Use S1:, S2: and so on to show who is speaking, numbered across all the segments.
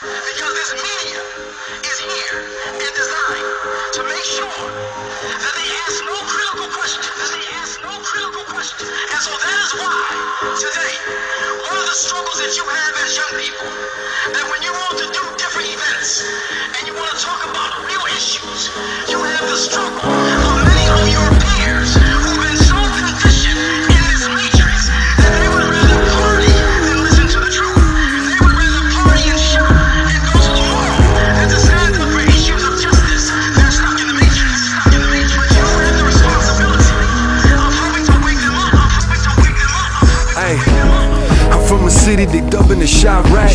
S1: Because this media is here and designed to make sure that they ask no critical questions. That they ask no critical questions. And so that is why today, one of the struggles that you have as young
S2: I'm from a city they dubbing the shot rack.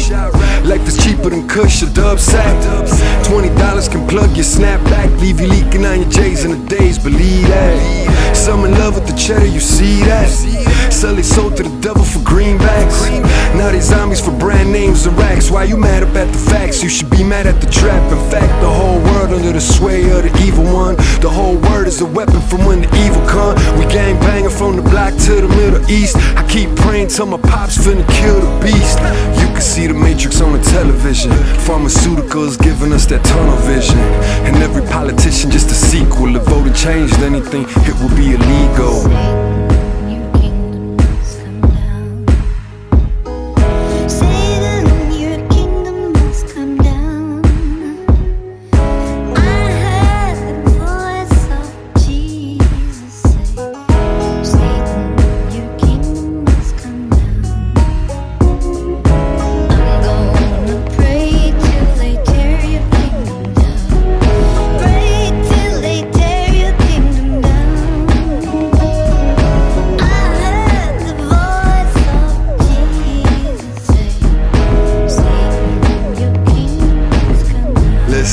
S2: Life is cheaper than Kush or Dub Sack. Twenty dollars can plug your snapback, leave you leaking on your J's in the days. Believe that. Some in love with the cheddar, you see that. Sell they sold to the devil for greenbacks. Now they zombies for brand names and racks. Why you mad at the facts? You should be mad at the trap. In fact, the whole world under the sway of the evil one. The whole word is a weapon from when the evil come. We gang from the block to the Middle East. I keep praying till my pops finna kill the beast. You can see the matrix on the television. Pharmaceuticals giving us that tunnel vision. And every politician just a sequel. If voting changed anything, it would be illegal.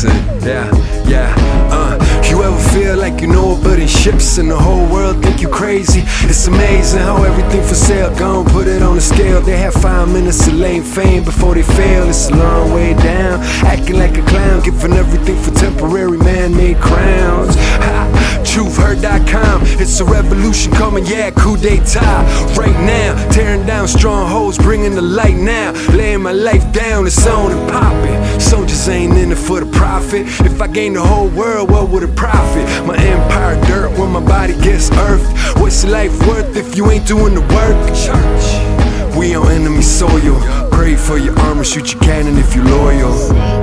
S2: Listen, yeah, yeah, uh. You ever feel like you know it, but ships and the whole world think you crazy? It's amazing how everything for sale gone. Put it on the scale. They have five minutes to lame fame before they fail. It's a long way down. Acting like a clown, giving everything revolution coming, yeah, coup d'etat. Right now, tearing down strongholds, bringing the light now. Laying my life down, it's on and popping. Soldiers ain't in it for the profit. If I gain the whole world, what would it profit? My empire dirt when my body gets earthed. What's life worth if you ain't doing the work? Church, we on enemy soil. Pray for your armor, shoot your cannon if you loyal.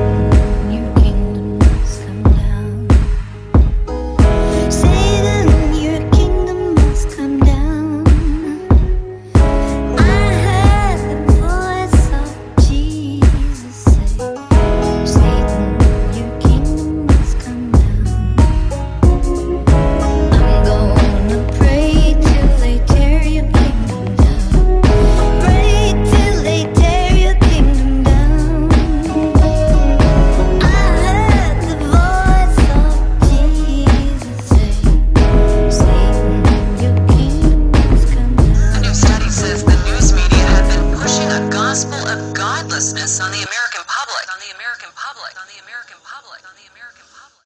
S3: American public, on the
S4: American public, on the American public.